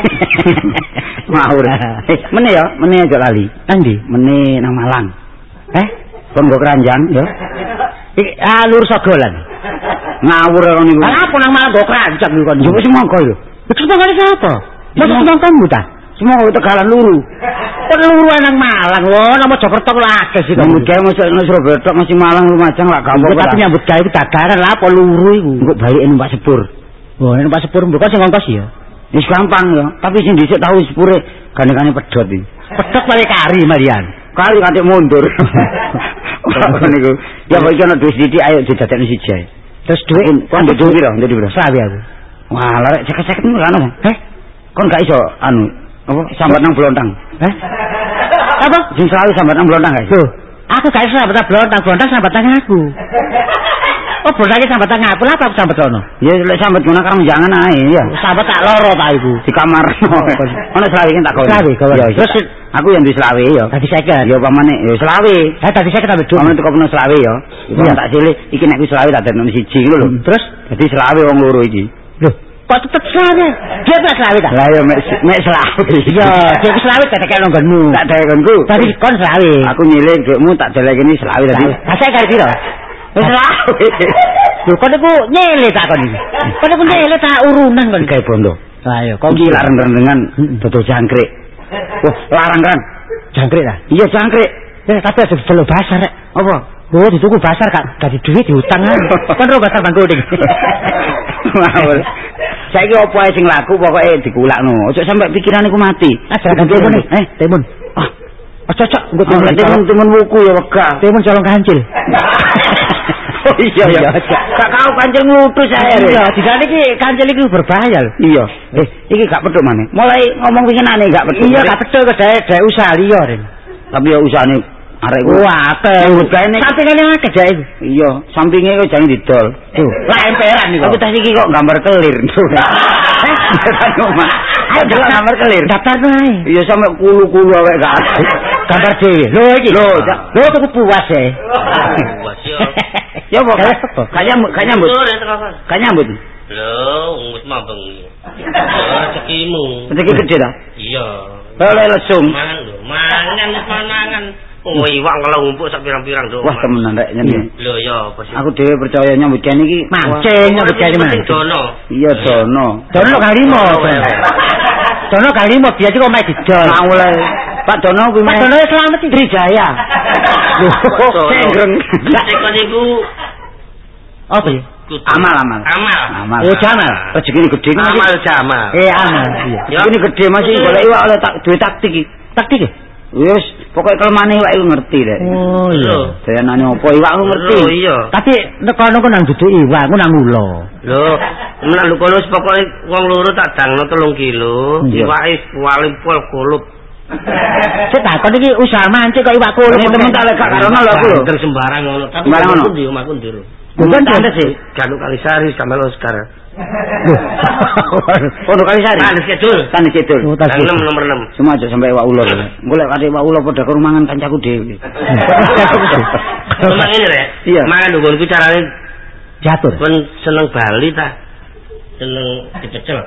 Ngawur. Eh, mene ya, mene aja lali. Nang ndi? Mene nang Malang. Eh? Kon nggo keranjang ya. Iki alur sogolan. Ngawur karo niku. Lah apa nang malah krancak lho kon. Yo wis mongko lho. Iki siapa? Masa Iya. nang kamu ta? Semua itu tegalan luru. Kok luru nang Malang nang Mojokerto kok akeh sih Nyambut gawe masuk nang Surabaya tok masih Malang Lumajang lak Engko apa-apa. tapi nyambut gawe ku dadaran lah apa luru iku. Engko bayikin Pak Sepur. Oh, nek Pak Sepur mbok sing ngongkos ya. Wis gampang ya, tapi sing dhisik tahu sepure gandengane pedhot iki. Pedhot paling kari Marian. Kali kate mundur. Niku. Ya kok iki ana duit sithik ayo didadekno siji ae. Terus duit kon ndek duit piro? Ndek duit piro? Sawi aku. Wah, lek ceket-ceket ngono kan. Heh. Kon gak iso anu apa sambat nang blontang. Heh? Apa? Sing selalu sambat nang blontang guys. Tuh, aku gak iso sambat blontang, blontang sambat tangan aku. Oh, sambat tangan aku, lah apa aku sambat sono? Ya lek sambat ngono kan jangan ae ya. Sambat tak loro ta iku. Di kamar. Ono selawe kan tak. Selawe, kau. Ya, Terus, aku yang di selawe ya. Tadi seket. Ya pamane ya selawe. Eh, tadi seket sampai dulu. Pamane teko penuh selawe ya. Iku tak silih iki nek ku selawe tak dadekno siji lho. Hmm, Terus, Jadi selawe wong loro iki. loh, kok tetep selawe? Dia pernah selawe ta? Lah ya mek mek selawe. Iya, dia ku selawe tak kayak nonggonmu. tak daekonku. Tadi kon selawe. Aku nyilih dekmu tak delekeni selawe tadi. Lah saya kali piro? Wis selawe. Lho, kon iku nyele tak kon iki. Kon iku nyele tak urunan kon. Kayak bondo. Lah iya, Kok iki larang rendengan dodol jangkrik. Wah, larang kan. jangkrik ta? Iya jangkrik. Eh, tapi aja delok pasar rek. Apa? Oh, dituku pasar kak, dadi duit diutang ae. Kon ro pasar bangku ding. Ngawur. Saiki opo ae sing laku pokoke dikulakno. Ojo sampe pikiran iku mati. Aja kan timun nih. Eh, timun. Ah, ojo cok, engko timun timun timun timun. timun wuku ya wegah. Timun colong kancil. Oh iya ya. Iya. Gak kau kancil ngutus ae. Iya, sana iki kancil iki berbahaya. Iya. Eh, iki gak pedhok maneh. Mulai ngomong winginane gak pedhok. Iya, gak betul kok dhek dhek usaha liya Ren. Tapi ya usahane arek ku. Wah, akeh. Nyambut gawe nek- Sampingane akeh iku. Iya, sampinge kok jangan didol. Lah emperan iki. Tapi tas iki kok gambar kelir. Eh. Ayo delok gambar kelir. daftar ae. Iya sampe kulu-kulu awake gak ada. Gambar dhewe. Lho iki. Lho, lho tuku puas e. Yo. Ya apa? Kayak apa? Gak nyambut, gak nyambut. Betul ya tekan. Gak nyambut. Lho, wis mabeng. Rezekimu. Rezeki gede ta? Iya. Oleh lesung. Mangan lho, mangan wis mangan. Oh, iwak kalau sak pirang-pirang do. Wah, temenan rek nyene. Lho ya, apa sih? Aku dhewe percaya nyambut kene iki Mancing nyambut Penting mancing. dono. Iya dono. Dono kali limo. Dono kali limo biasa kok main didol. Ngawule. Pak Dono kuwi Pak Dono selamat iki. Trijaya. Dono. Sengreng. Tekon iku Apa ya? Amal, amal. Amal. Amal. Oh, jamal. Rezekine gede kan Amal jamal. Eh, amal. Iya. Rezekine gede masih golek iwak oleh tak duwe taktik iki. Taktik? Wis, pokoke kelmane iwak iku ngerti rek. Oh Lho. Dayanane opo iwak ku ngerti. Lho, iya. Tapi nek kono ku nang duduk iwak, ku nang ulo. Lho, menak lu kono wis pokoke wong loro tak dangno 3 kilo, Iya. iwake walimpol kulup. Cek takon iki usaha mancing kok iwak. Ini temen tak lekak karono lho aku lho. Sembarang ngono. Tapi Sembarang ngono? aku ndi omahku ndi lho. Bukan tante sih. Ganu Kalisari sama lo sekarang. Pondok kali sari. Tani Kidul. Tani kidul. Oh, tani Tang kidul. 6 nomor 6. Semua aja sampai iwak ulur. Golek kate iwak ulur padha karo mangan kancaku dhewe. Cuma ini rek. Iya. Mangan lho kon ku carane Jatuh. kon seneng Bali ta. Seneng dipecel.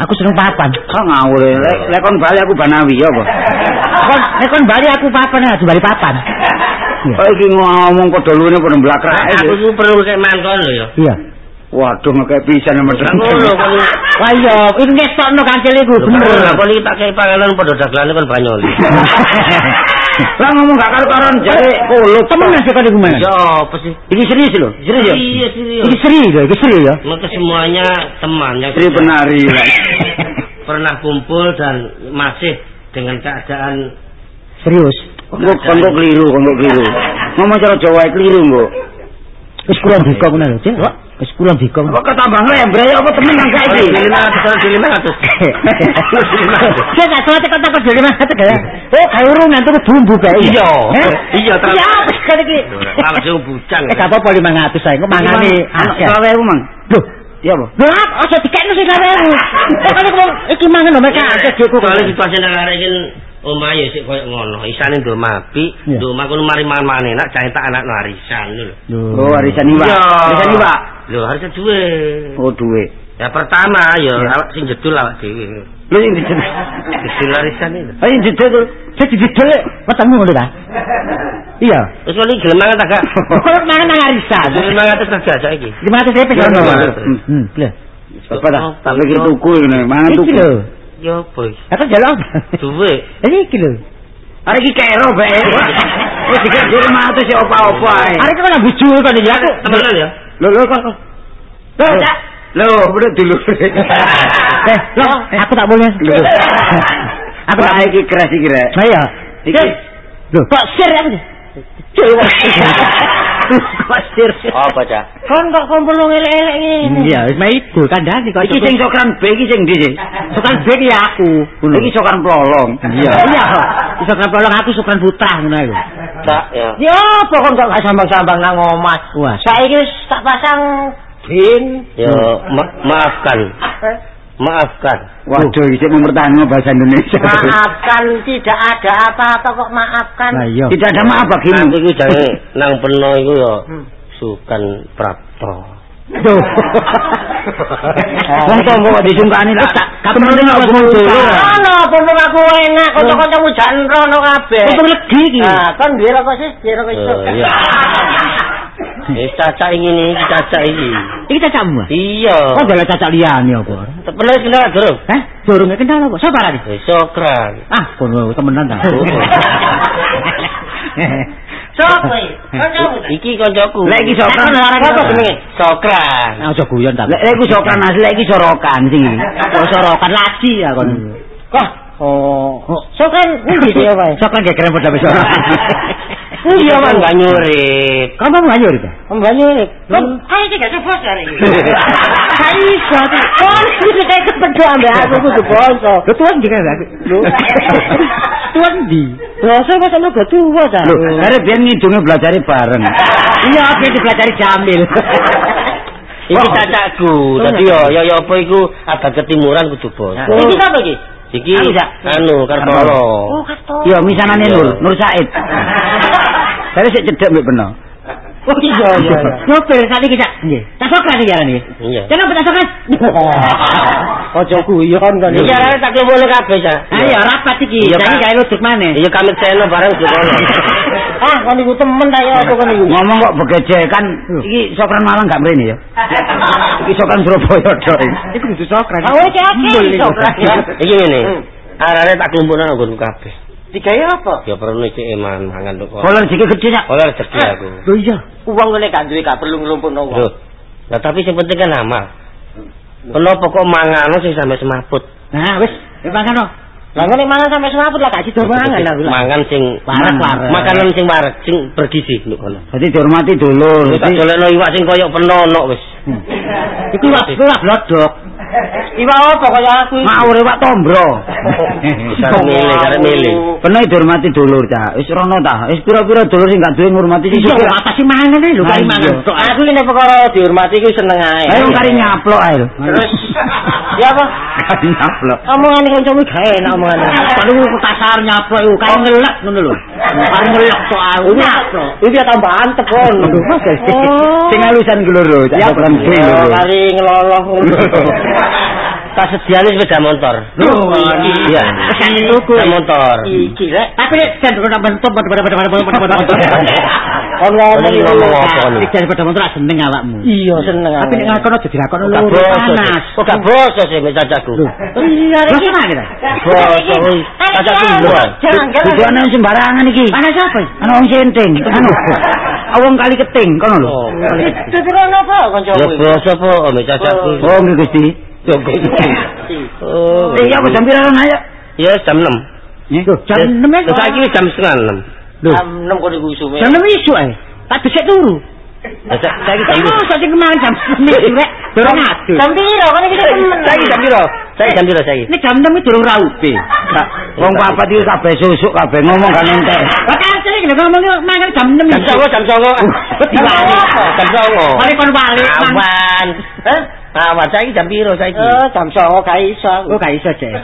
Aku seneng papan. Kok ngawur lek lek kon bali aku banawi ya apa? Kon nek kon bali aku papan ya, bali papan. Kok iki ngomong padha luwene padha mblakrak Aku ku perlu kayak mangkon lho ya. Iya. Waduh ngekek pisan Lah medheng. ngono kon. Wah iya, ini ngesokno kancil iku bener. Lah kon iki tak kei panganan padha dagelane kon banyol. Lah ngomong gak karo-karon jare kulup. Temen sih kon iku men. Ya apa sih? Iki serius lho, serius ya. Iya serius. Iki seri lho, iki seri ya. Maka semuanya teman yang Sri penari lah. pernah kumpul dan masih dengan keadaan Serius. Kok kok keliru, kok keliru. Ngomong cara Jawa keliru, Mbok. Wis kula ndika ngono lho, Cing. Wis kula ndika. Kok ketambah nglembra ya apa temen nang saiki? Dili 500 dili 500. Saya gak salah tekan tekan dhewe mah kata ya. Oh, kae urung ngantuk bumbu kae. Iya. Eh? Iya, terus. Ya, wis kene iki. Langsung bujang. Eh, gak apa-apa 500 saya. Kok mangane akeh. Selawe aku, Mang. Loh, Iya apa? Lha aja dikekno sing gawemu. Kok ngomong iki mangan lho mereka akeh diku kok. Soale situasi nang arek iki omah ya sik koyo ngono. Isane ndok mapi, ndok omah kono mari mangan enak, cah tak anak warisan lho. Oh, warisan iwak. Iya. Warisan iwak. Lho harus duwe. Oh, duit. Ya pertama ya awak sing jedul awak dhewe. Lu sing. Jedul warisan itu. Ayo dijedul. Jadi didel wetengmu ngono ta? Iya. Wis kali gelem mangan tak gak? Kok mangan nang arisan. Gelem mangan terus saiki. 500 ribu Iya, kan. iya. Hmm, lho. Apa dah? Tak pikir tuku ngene, mangan Iki tuku. Lho. Yo boy. Kata jaluk. Duwe. Iki lho. Arek iki kero bae. Wis dikira dhewe mate si opa-opa ae. Arek kok nang bojo kok ya aku. Temenan ya? Lho lho kok. Lho. Lho, bener dulu. Eh, lho, aku tak boleh. Aku tak Apa iki keras iki rek? Saya. Iki Lho, kok sir aku. Dewa. Kok sir. Apa cak? Kon kok kumpul wong elek-elek ngene. Iya, wis mah iku kandhani kok. iki sing sokran B iki sing ndi sih? sukan bek ya aku. Iki sokran plolong. Iya. Iya. Iso kan pelong aku sukan putra ngono iku. Cak ya. Ya apa kok gak sambang-sambang nang omah. Wah, saiki wis tak pasang bin. Yo ma- maafkan. Maafkan. Waduh, iki mempertahankan bahasa Indonesia. Maafkan tidak ada apa-apa kok maafkan. Nah, iya. Tidak ada maaf Aku bagimu. iku jange nang peno iku yo sukan prapto. Wong tombo kok disungkani lah. Temen aku ngomong dulu. Ono pun aku enak kanca-kancamu jan rono kabeh. Untung legi iki. Nah, kan biar kok sih, biar kok iso. Oh, iya. Eh caca ini iki caca iki. Iki cacakmu. Iya. Kok gak cacak liyane apa? Pernah kenal durung? Hah? Durung kenal apa? Sapa arane? Eh sokran. Ah, kono temenan ta. Oh. Sopo iki? Kancamu. Iki kancaku. Lek iki sokran. Apa jenenge? Sokran. Ah, Aja guyon ta. Lek iku sokran asli lek iki sorokan sing. Kok sorokan laci ya kon. Kok Oh, sokan endi dia wae? Sokan gegeren padha wis ora. Iya man gak nyurip. Kamu banyu ora? Kamu banyu ora? Kan ayo iki gak bos jare. Ayo iso. Kon iki kayak kepedho ambek aku kudu. Lho kan aku. Lho. Tuan di. Boso kok sama go tuwa ta. Lho, arek biyen ngidunge belajar bareng. Iya, aku iki pelajari Jamil. Iki cacaku. Dadi yo yo yo apa iku agak ketimuran kudu bos. Iki sapa iki? Iki Anu, Kartolo. Oh, Karto. Iya, misanane Nur, Nur Said. Saya sik cedek mbek beno. Oh iya iya. Nyopir saat ini kita. Nggih. Tak sokran iki. Iya. Jangan tak sokran. Ojo guyon kan. Iki arane tak boleh kabeh, Cak. Ayo rapat iki. Jadi gawe ludruk maneh. Iya kami seno bareng kono. Ah, kon iku temen ta ya apa kon iku? Ngomong kok begejekan iki sokran Malang gak mrene ya. Iki sokran Surabaya tok. Iku kudu sokran. Oh, iki akeh sokran. Iki ngene. Arane tak klumpukno nang nggonku kabeh. Digawe apa? Ya perlu iki eman mangan tok. Kolor jeke gede nya. Oleh rezeki aku. Lho iya, uang ngene gak duwe gak perlu nglumpukno wong. Lah tapi sing penting kan amal. Kenapa kok mangano sing sampe semaput? Nah, wis, wis mangan no. Lah ngene mangan sampe semaput lah gak sido mangan aku lah. Mangan sing Warak-warak. Makanan sing warak, sing bergizi lho kono. Dadi dihormati dulur. Wis tak dolekno iwak sing koyo penono wis. Iku wak ora blodok. Iwak apa kaya aku iki? Ngawur iwak tombro. Karep milih, karep milih. Penuh dihormati dulur ta. Wis rono ta. Wis pira-pira dulur sing gak duwe ngurmati sing Iya, atas sih mangan ae lho kari mangan. aku ini perkara dihormati ku seneng ae. Ayo kari nyaplok ae lho. Terus ya apa? Kari nyaplok. Omongan kancamu gak enak omongan. Kalau ku kasar nyaplok iku kae ngelek ngono lho. Kae ngelek tok aku nyaplok. Iki tambah antep kon. Sing alusan ku loro, cak kali ngeloloh ngono. Tak sediane sepeda motor. Iya. Sepeda motor. Iki rek. Tapi nek jan ora bentuk pada pada pada pada pada pada. Kon Ini ngomong apa pada motor seneng awakmu. Iya seneng Tapi nek ngakon aja dilakon Gak lho panas. Kok gak boso sih mek cacaku? Iya iki mana ta? Boso. Cacaku lho. Jangan sing sembarangan iki. Panas apa? Ana wong senting, anu. Awong kali keting kono lho. Oh. Tuturan apa Ya kancamu? boso po mek cacaku. Oh, nggih Gusti. Oh. Eh, ya jam pira ayo? Ya jam 6. Nggih. Jam 6 Terus saiki jam setengah 6. Lho. Jam 6 kok niku sume. Jam 6 isuk ae. Tak dhisik turu. Saiki jam Kamu saja kemarin jam 6 isuk rek. Durung adu. Jam piro? Kan iki saiki jam piro? Saiki jam piro saiki? Ini jam 6 iki durung raupe. Wong papat iki kabeh susuk kabeh ngomong kan entek. Lah kancil iki lho ngomong mangan jam 6 Jam 9, jam 9. Diwali. Jam 9. Balik kon balik. Mang. Awan. Hah? Awan saiki jam piro saiki? Eh, jam 9 gak iso. Oh, gak iso, Cek.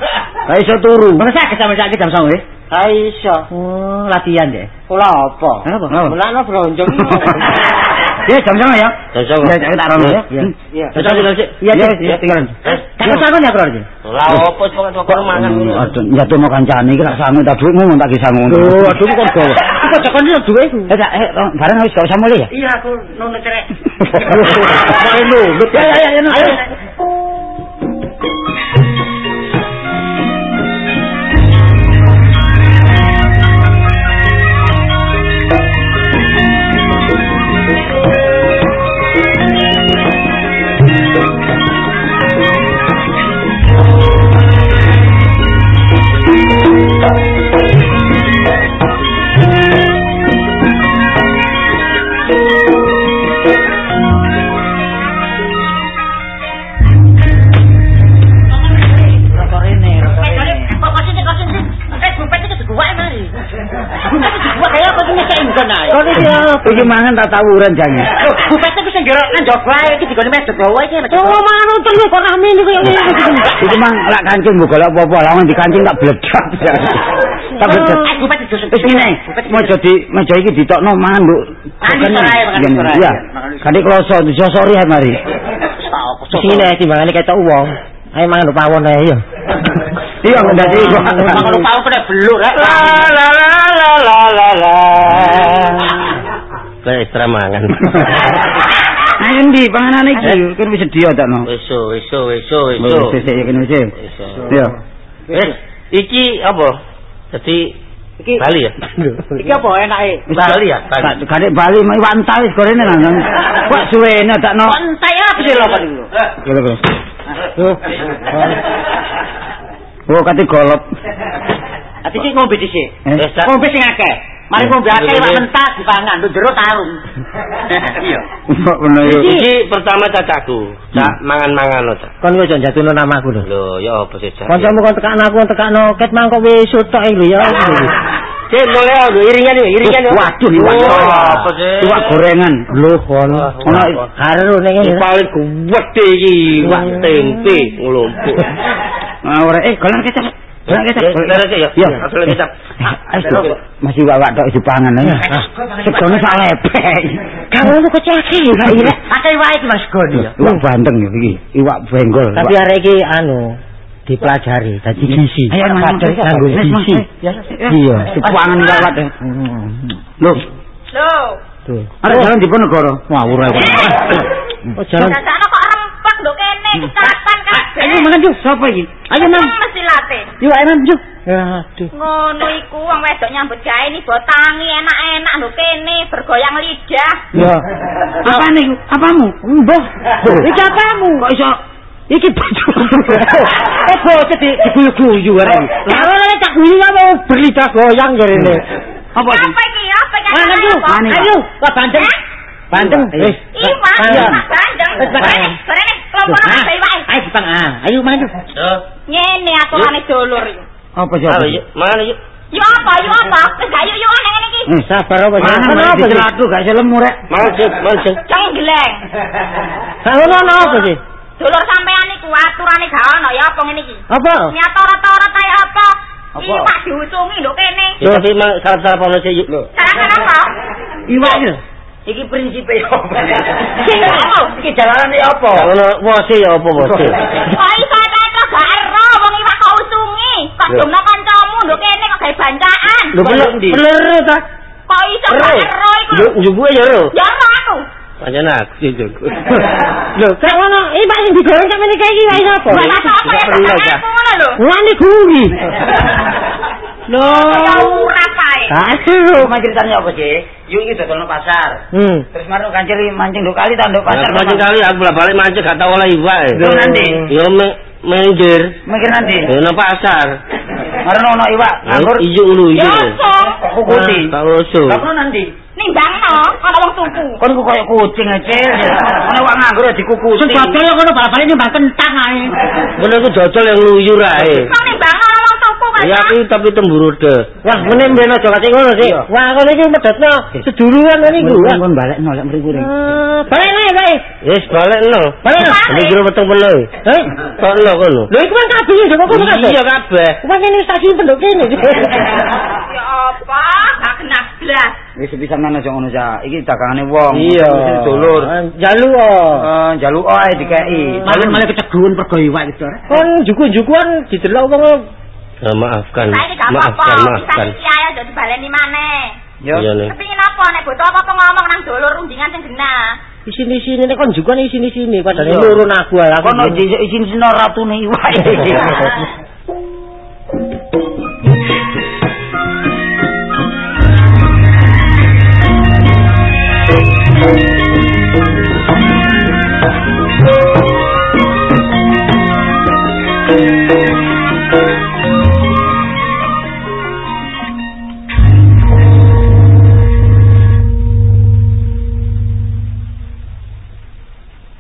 Lah iso turu. Mana sakit sampe sakit jam 9 wis? Ha iso. Oh, latihan deh. Kula apa? Kenapa? Mulane bronjong. Ya jam sama ya. Jam 9. Ya tak tak rono ya. Iya. Iya. Jam 9 sik. Iya, Ya, Cek. ya tinggalan. Tak kesangon ya, Bro. Lah opo pokoke mangan ngono. Aduh, nyatu mau kancane iki sangu tak duitmu tak kisah ngono. Oh, aduh kok gawe. Kok cekon yo duwe iku. Eh, tak, eh, bareng wis gak usah mulai ya. Iya aku nunut cerek. Kok. Ya, ya, ya, ya, Ayo. Iki? Iki mangan tak tawuran jange. Bupet iki sing gerok nang jaba ae iki digone medhot bawa iki. Oh, mangan untung kok rame niku yo ngene iki. Iki mang lak kancing mbok golek apa-apa, lawan dikancing tak bledok. Tak bledok. Eh, bupet iki Wis ngene, meja di meja iki ditokno mangan, di di sorae. Iya. Kadek kloso disosori ae mari. Sini timbangane ketok wong. Ayo mangan pawon ae yo. Iya ngedasi kok. Mangan lupa aku kena beluk rek. La la la la la la. Kayak ekstra mangan. Ayo ndi panganan iki? Kan wis sedia tak no. Weso, weso, weso, Wis weso. sik sik kene wis. Weso. Iya. Wes, iki apa? Jadi Iki Bali ya? iki apa enake? Bali ya? Bali. Kadek Bali mau wantal wis gorene nang. Kok suwene tak no. Entek apa sih lho niku? Gitu bro. Oh, kate golop. Ati sik ngombe dhisik. Eh? Ngombe sing akeh. Mari ngombe akeh iwak mentah dipangan, nduk jero tarung. Iya. Kok ngono yo. Iki pertama cacakku. Cak mangan-mangan lo, Cak. Kon wis jatuhno namaku lho. Lho, ya apa sih, Cak? Kancamu kon tekan aku tekakno ket mangkok wis utok iki lho ya. Cek, mulai lho, iringan yo, iringan yo. Waduh, iwak. Oh, apa sih? Iwak gorengan. Lho kon. Ono Karo ning ngene. paling gede iki, iwak tempe ngelumpuk. Ah, ora eh golan kecap. Kecap. Ya, golan kecap, ya. Dok. Masih wawak tok dipangan. Segone sak lepek. Kamu lu kecake. Iya. Akeh iwak iki Mas Goni ya. Iwak bandeng ya iki. Iwak benggol. Tapi arek iki anu dipelajari dadi gizi. Ayo Kadang nganggo gizi. Iya. Dipangan ya. Lho, Loh, Tuh. ada jalan di Ponegoro. Ngawur ae. Oh jalan. kok rempek nduk kene kecelakaan kabeh. Ayo mangan yuk, sapa iki? Ayo man. mesti late. Yuk ayo man yuk. Aduh. Ngono iku wong wedok nyambut gawe ni botangi enak-enak nduk kene bergoyang lidah. Ya. Apa nih? Apamu? Mbah. Iki apamu? Kok iso Iki baju. Eh bocah di diguyu-guyu arek. Lah ora tak guyu apa berlidah goyang jarene. Apa sih? Apa iki? Apa iki? Mangan yuk. Mani, Pak. Ayo, Bandeng. Eh? Bandeng. Wis. Iwak, Ayo. iwak bandeng. Wis, Pak. Ayo Bang, ah. Ayo. Yo, Ngene aturane dulur iki. Apa ayo, yuk, mangan yuk. Yo apa, yo apa? Wis yuk yuk ana ngene iki. Hmm. Sabar apa sih? Mangan Kenapa sih? celatu gak iso lemu rek. Mangan sih, mangan sih. Cenggleng. Kalau ono apa sih? Dulur sampean iku aturane gak ono ya apa ngene iki? Apa? Nyata ora-ora kaya apa? Apa? Iwak diusungi nduk kene. Tapi sarap-sarap ono sih yuk. Sarapan apa? Iwak iki. Iki prinsipe apa? Sing apa? Iki jalanane apa? Ono wose ya apa wose? Kok iso teto gak ero wong iwak kok usungi. Kok dumno kancamu nduk kene kok gawe bancaan. Lho bener ndi? bener ta? Kok iso gak ero iku? Lho, njubuke ya ro. Ya ero aku. Pancen aku sih jago. Lho, kok ono iwak sing digoreng sampe iki iki wae sapa? Gak apa-apa ya perlu aja. aku ngono lho. Wani guri. Lho. Ora pae. Aduh. Cuma ceritanya apa sih? Yuk iki dodolno pasar. Hmm. Terus marung kancil mancing dua kali tak nduk pasar. Mancing kali aku bolak-balik mancing gak tau oleh iwak. Lho, nanti. Yo me- menggir. Mikir nanti. Yo nang pasar. Karena ono iwak nganggur Iya ngono Ya iya. opo? kukuti. Tak ngoso. Lah kono nanti. Nimbangno, ana wong tuku. Kon ku koyo kucing aja. Ono iwak nganggur ya dikukuti. Sing dodol ngono bal-bale nyumbang kentang ae. Ngono iku dodol yang luyur ae. Kok nimbangno Ya aku tapi temburu de. Wah, ngene mben aja kate ngono sih. Wah, ngono iki medhotno seduluran ngene iku. Kon kon balekno lek mriku ring. Ah, Balik ae, balik. Wis balekno. Balik. Ini kira meteng peno. Heh. Kono kono. Lho iku kan kabeh sing kok ngono Iya kabeh. Wah, ini stasiun pendok kene. Ya apa? Gak kena blas. Wis pisanan aja ngono cak. Iki dagangane wong. Iya. Dulur. Jalu oh. Eh njaluk ae dikeki. Malah malah kecegun pergo iwak iki. Kon juku-jukuan didelok wong Eh, maafkan. Maafkan, maafkan. Iki ae aja dibaleni maneh. Yo. Kepingin apa nek butuh apa-apa ngomong nang dulur rundingan sing genah. di sini-sini nek kon jukuan di sini-sini padahal nurun aku aku. Kono isin sino ratune iwak.